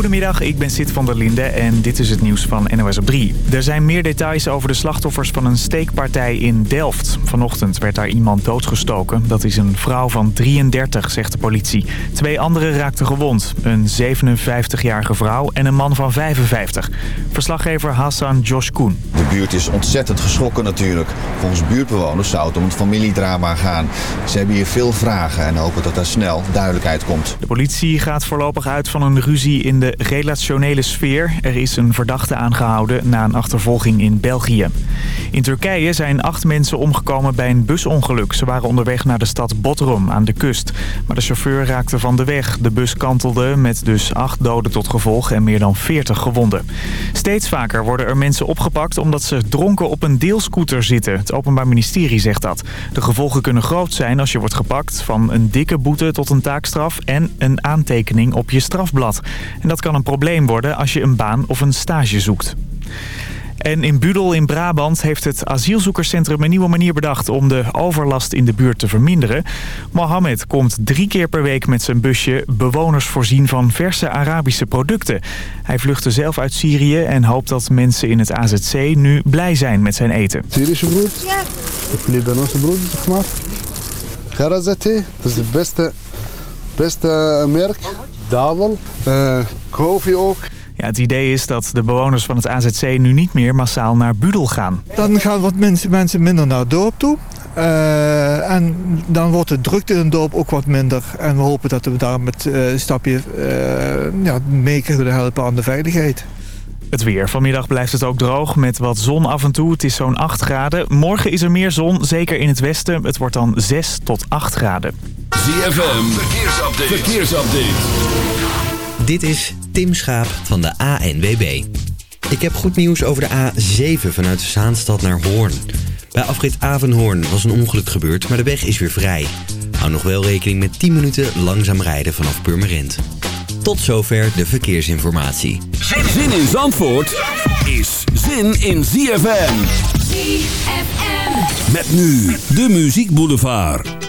Goedemiddag, ik ben Sid van der Linde en dit is het nieuws van NOS op 3. Er zijn meer details over de slachtoffers van een steekpartij in Delft. Vanochtend werd daar iemand doodgestoken. Dat is een vrouw van 33, zegt de politie. Twee anderen raakten gewond. Een 57-jarige vrouw en een man van 55. Verslaggever Hassan Josh Koen. De buurt is ontzettend geschrokken natuurlijk. Volgens buurtbewoners zou het om een familiedrama gaan. Ze hebben hier veel vragen en hopen dat er snel duidelijkheid komt. De politie gaat voorlopig uit van een ruzie in de relationele sfeer. Er is een verdachte aangehouden na een achtervolging in België. In Turkije zijn acht mensen omgekomen bij een busongeluk. Ze waren onderweg naar de stad Bodrum aan de kust. Maar de chauffeur raakte van de weg. De bus kantelde met dus acht doden tot gevolg en meer dan 40 gewonden. Steeds vaker worden er mensen opgepakt omdat ze dronken op een deelscooter zitten. Het Openbaar Ministerie zegt dat. De gevolgen kunnen groot zijn als je wordt gepakt. Van een dikke boete tot een taakstraf en een aantekening op je strafblad. En dat kan een probleem worden als je een baan of een stage zoekt. En in Budel in Brabant heeft het asielzoekerscentrum een nieuwe manier bedacht om de overlast in de buurt te verminderen. Mohammed komt drie keer per week met zijn busje bewoners voorzien van verse Arabische producten. Hij vluchtte zelf uit Syrië en hoopt dat mensen in het AZC nu blij zijn met zijn eten. Syrische brood? Ja. Libanese brood, zeg maar. Garazeti, dat is het beste, beste merk. Davel, uh, koffie ook. Ja, het idee is dat de bewoners van het AZC nu niet meer massaal naar Budel gaan. Dan gaan wat mensen, mensen minder naar het dorp toe. Uh, en dan wordt de drukte in het dorp ook wat minder. En we hopen dat we daar met uh, een stapje uh, ja, mee kunnen helpen aan de veiligheid. Het weer. Vanmiddag blijft het ook droog met wat zon af en toe. Het is zo'n 8 graden. Morgen is er meer zon, zeker in het westen. Het wordt dan 6 tot 8 graden. ZFM, verkeersupdate. verkeersupdate. Dit is Tim Schaap van de ANWB. Ik heb goed nieuws over de A7 vanuit Zaanstad naar Hoorn. Bij afrit Avenhoorn was een ongeluk gebeurd, maar de weg is weer vrij. Hou nog wel rekening met 10 minuten langzaam rijden vanaf Purmerend. Tot zover de verkeersinformatie. Zin in Zandvoort is zin in ZFM. ZFM. Met nu de Muziek Boulevard.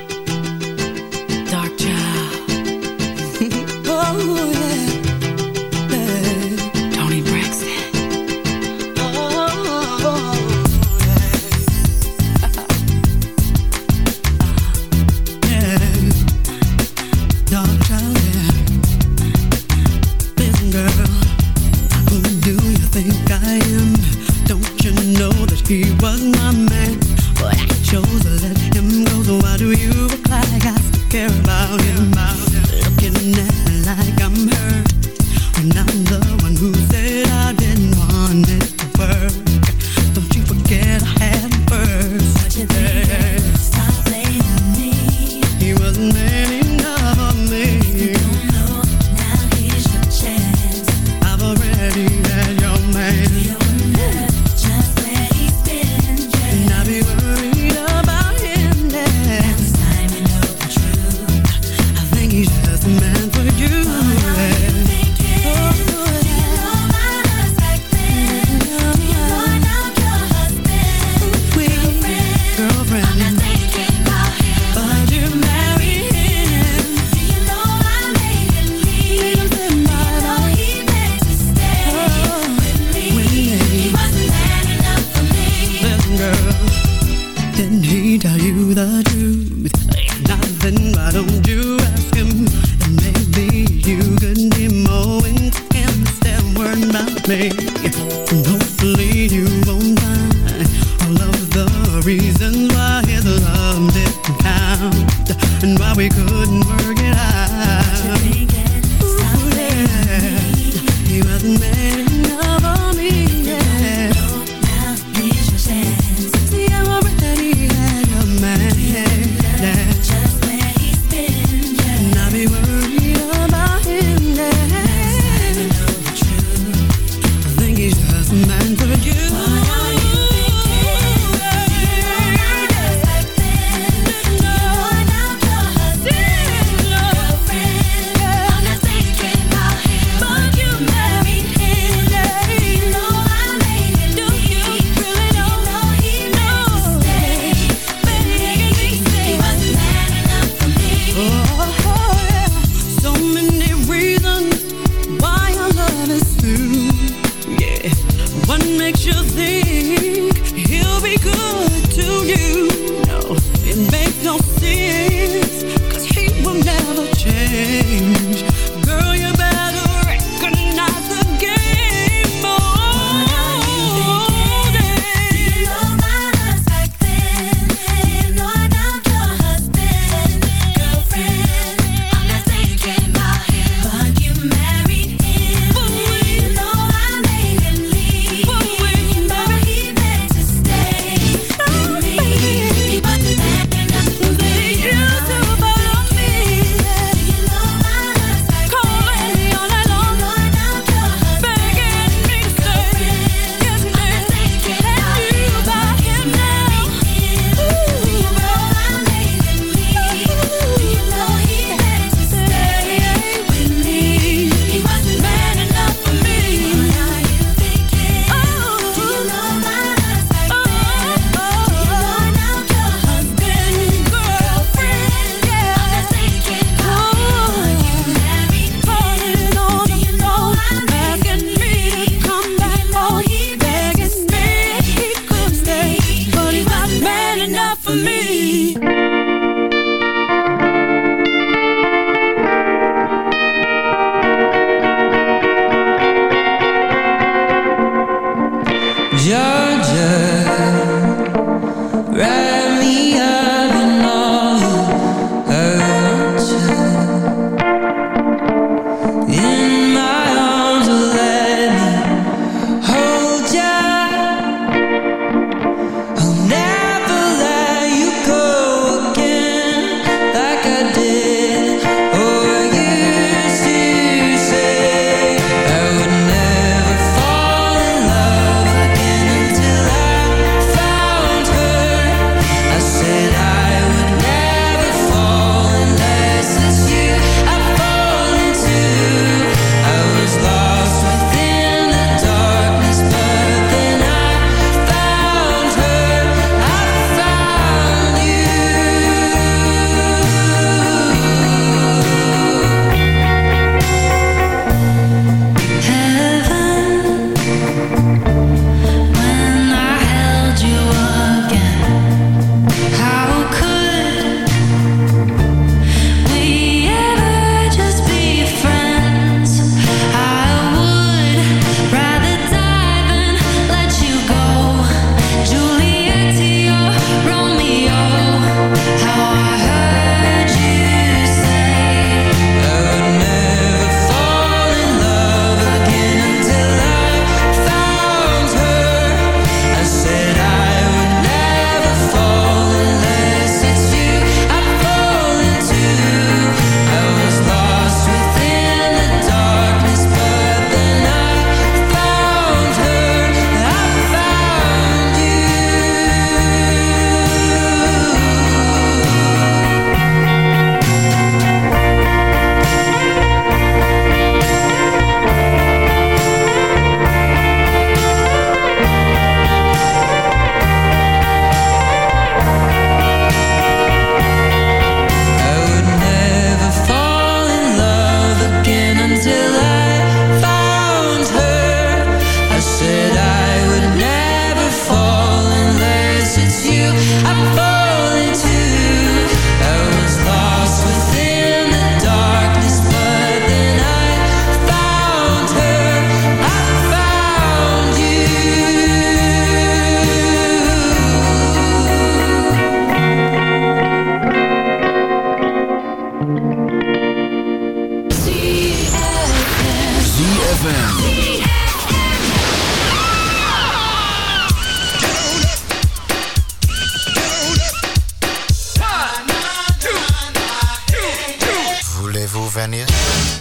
Slovenië.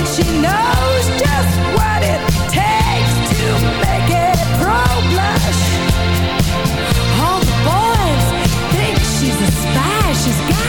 And she knows just what it takes to make it All the boys think she's a spy. She's got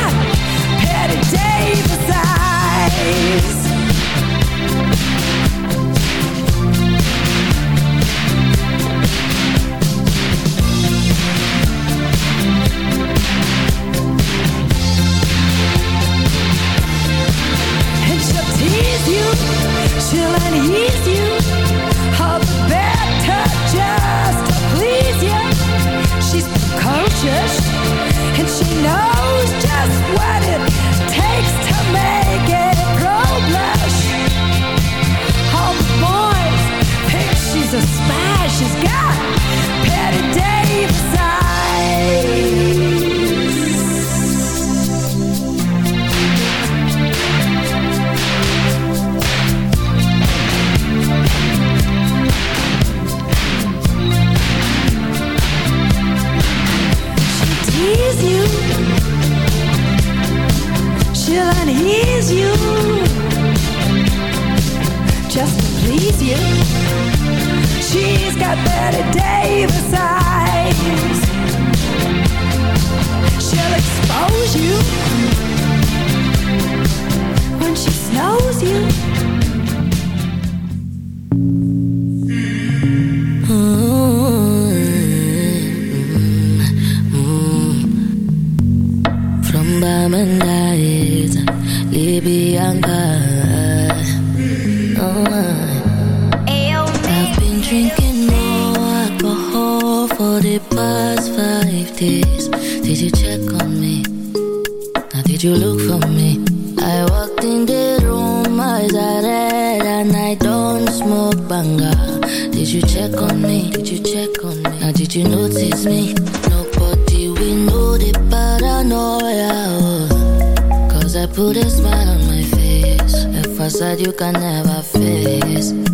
I put a smile on my face. If I said you can never face.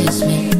Notice me?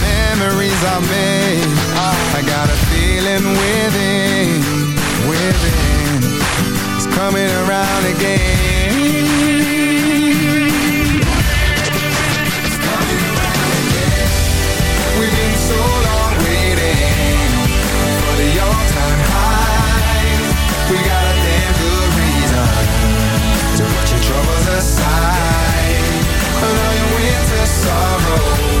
memories I made. I got a feeling within, within. It's coming around again. It's coming around again. We've been so long waiting for the all-time. We got a damn good reason to put your troubles aside. And all your winter sorrows,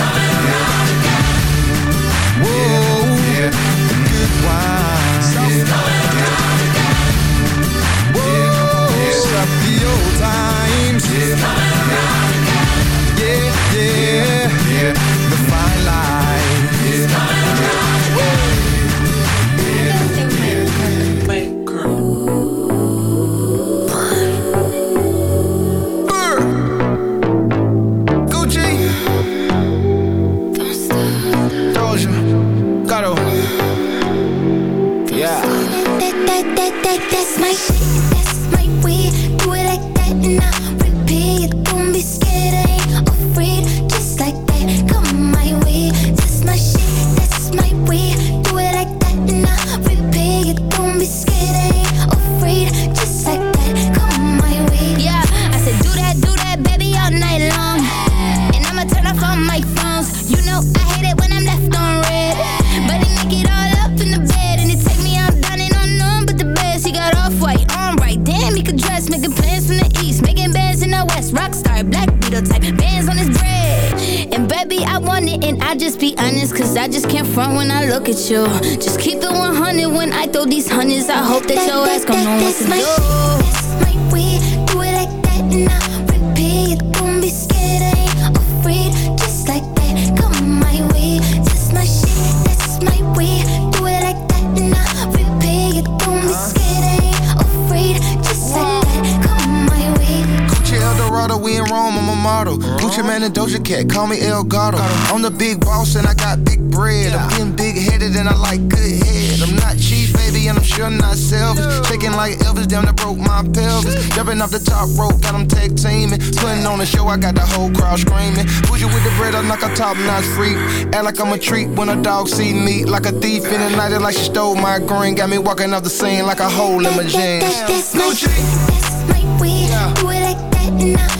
Sunshine. Push you with the bread, I knock a top notch freak. Act like I'm a treat when a dog see me. Like a thief in the night, like she stole my green. Got me walking off the scene like a hole in my jeans. That's my shit, that's my way. Do it like that and I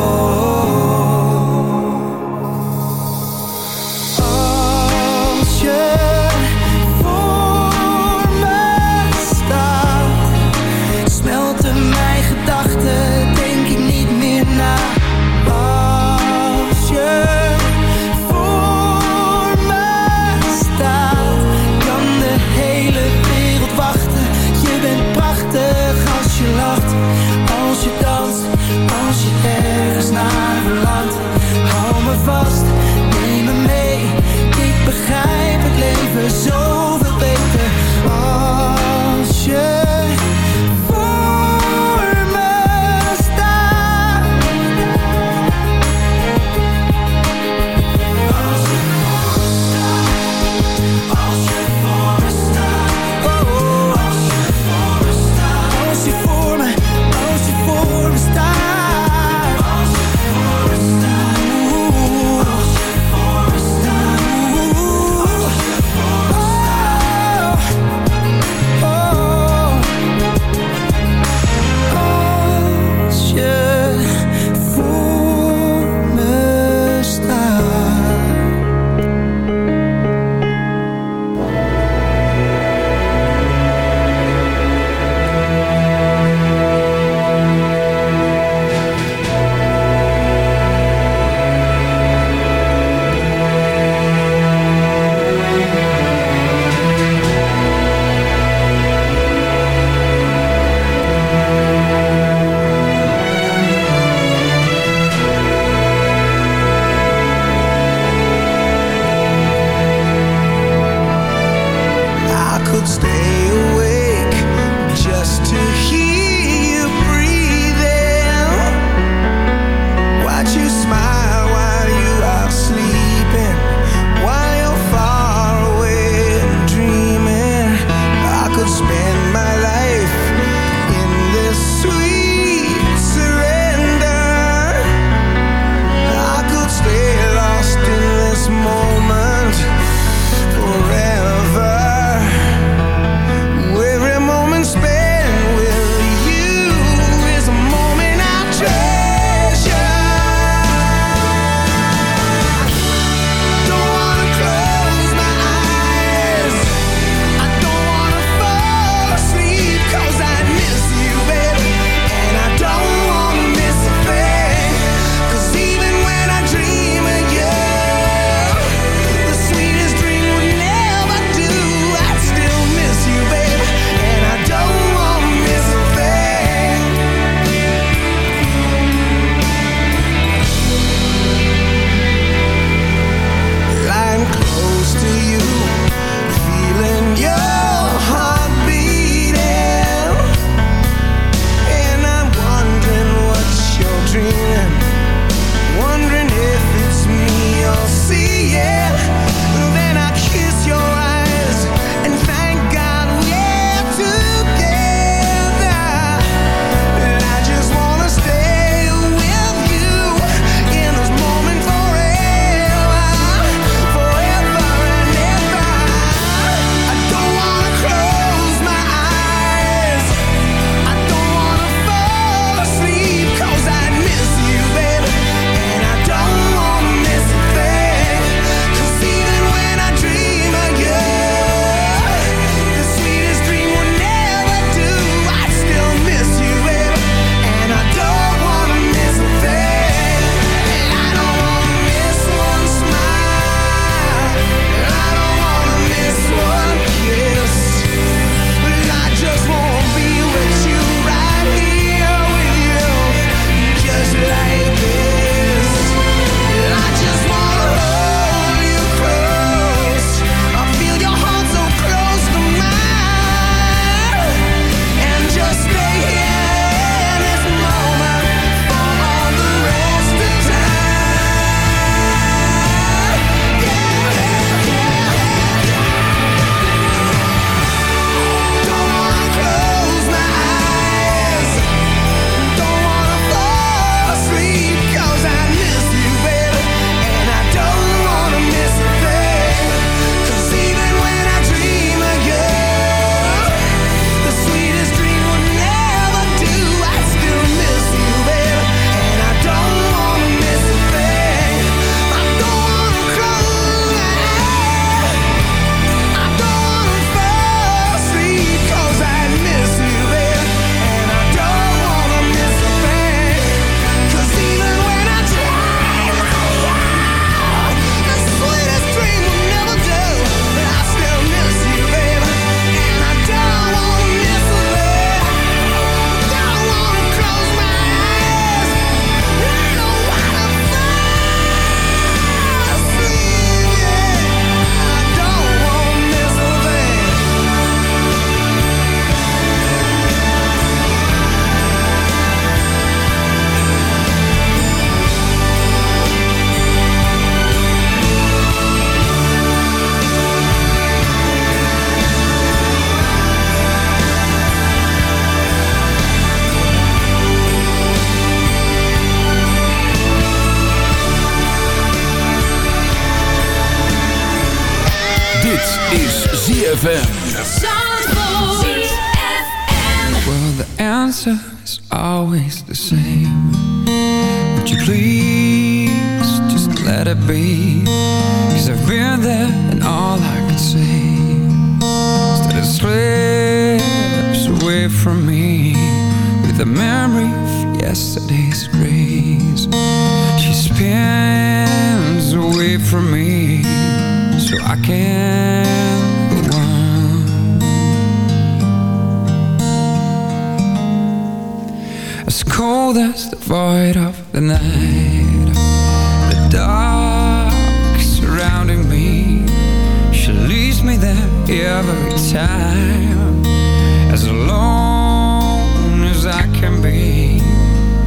as alone as I can be.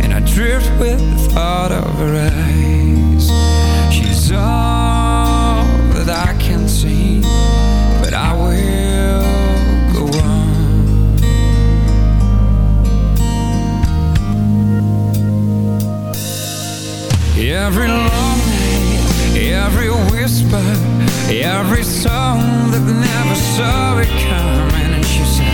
And I drift with the thought of her eyes. She's all that I can see But I will go on. Every long night, every whisper Every song that never saw it coming And she said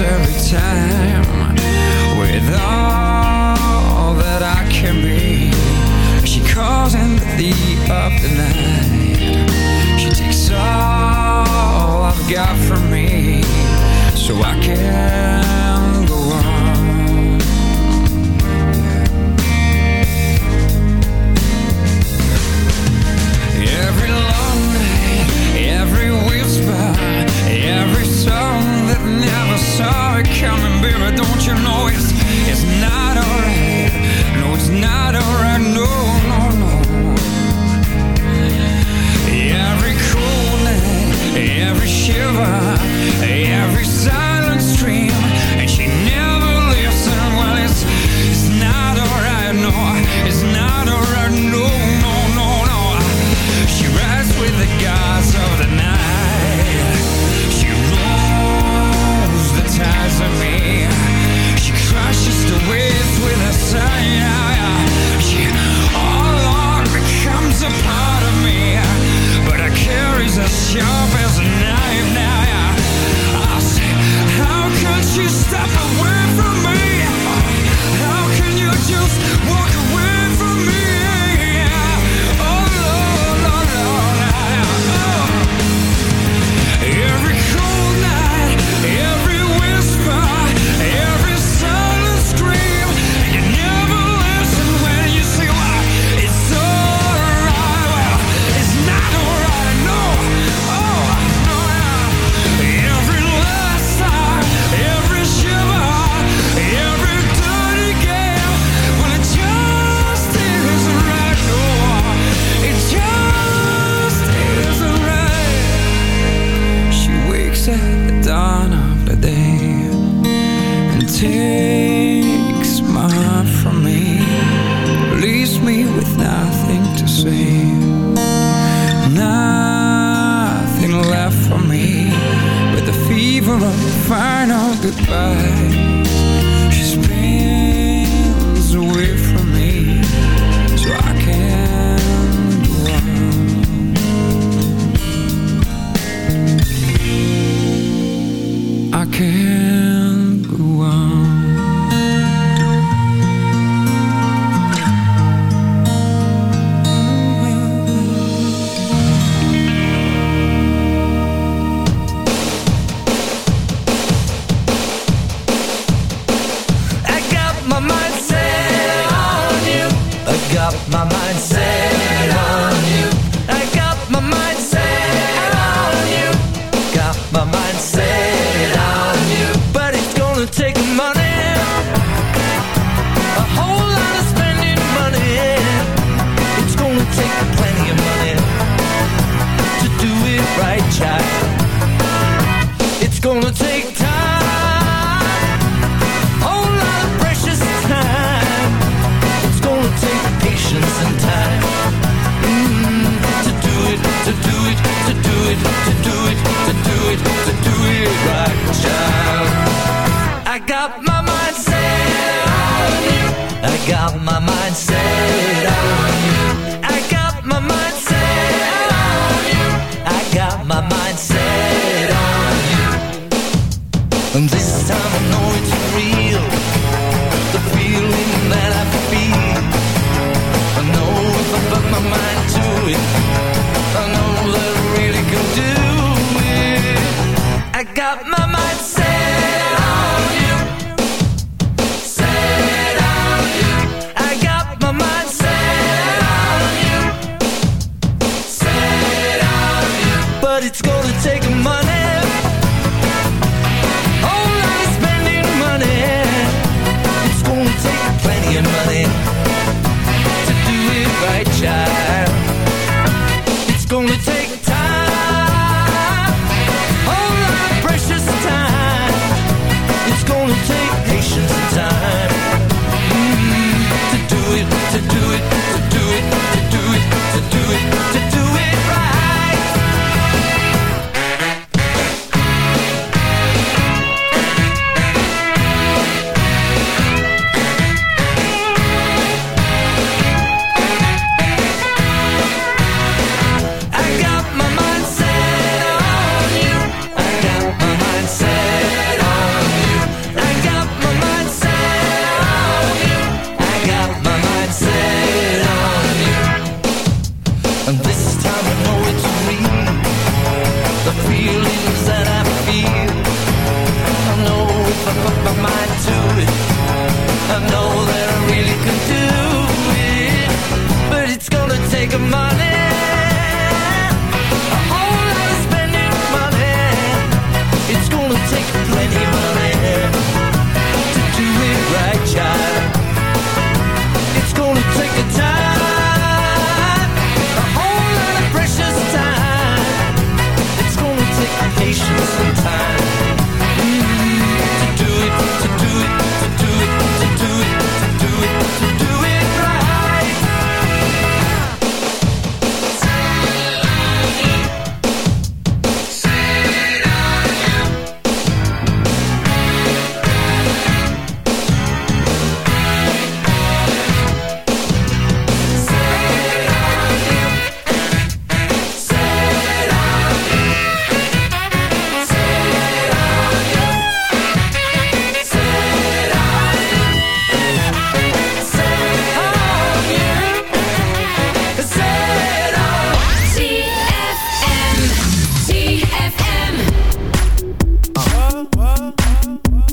every time With all that I can be. She calls in the of the night. She takes all I've got from me So I can it coming, baby. Don't you know it's it's not alright? No, it's not alright. No, no, no. Every cool night, every shiver, every silent stream.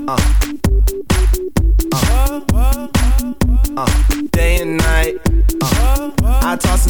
Day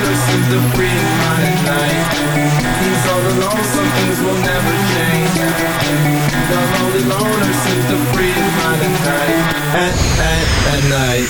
seems to free his mind at night. All alone, things will never change. The lonely at night. At, at, at night.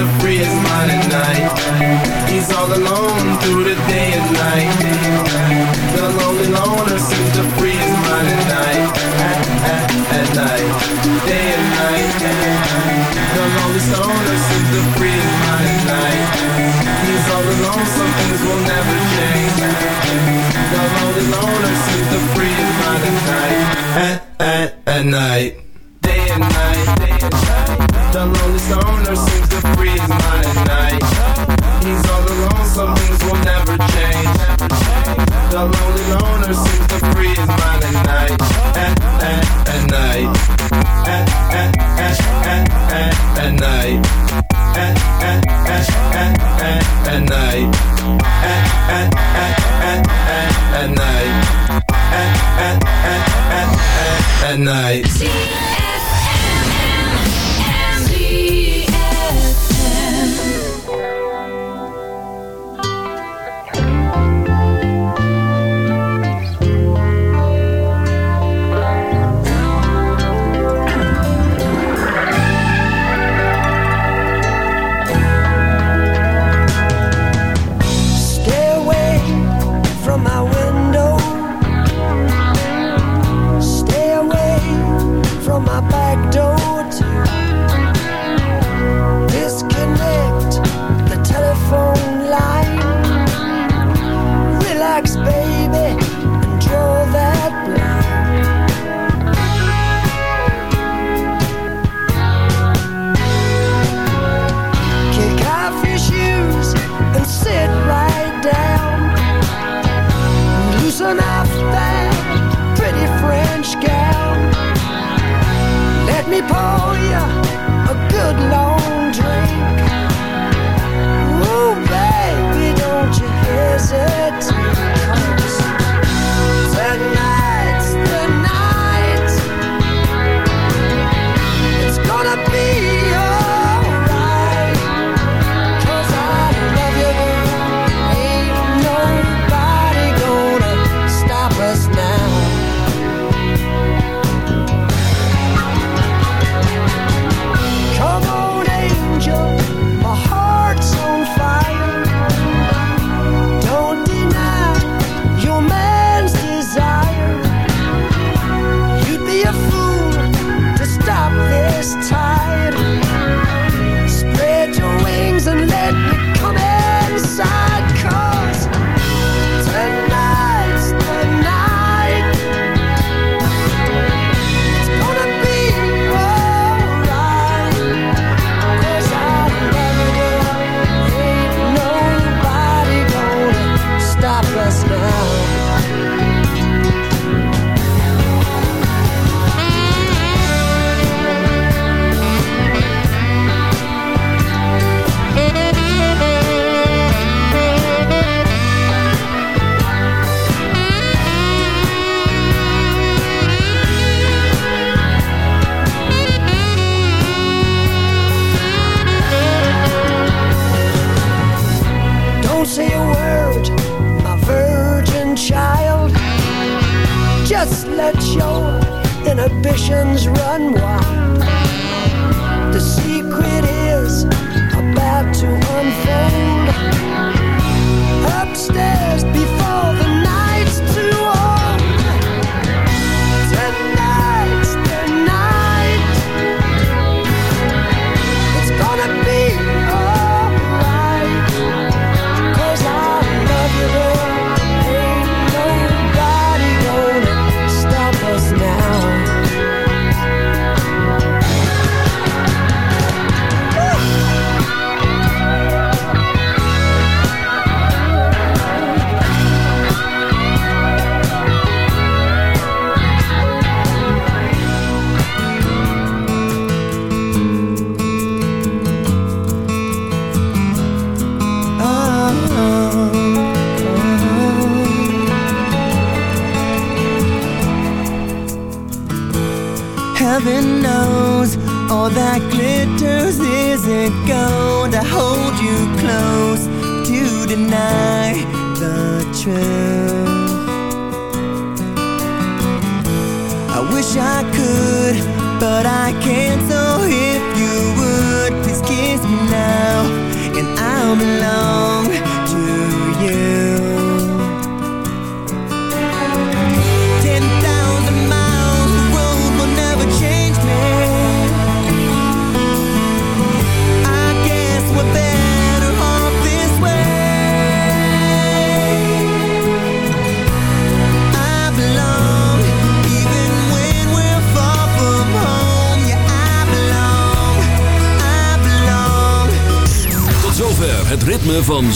The free his mine at night. He's all alone through the day and night. The lonely loner seems the free his mine at night. At, at, at night, day and night. The lonely loner seems the free his mine at night. He's all alone, some things will never change. The lonely loner seems the free his mine at night. At, at, at night.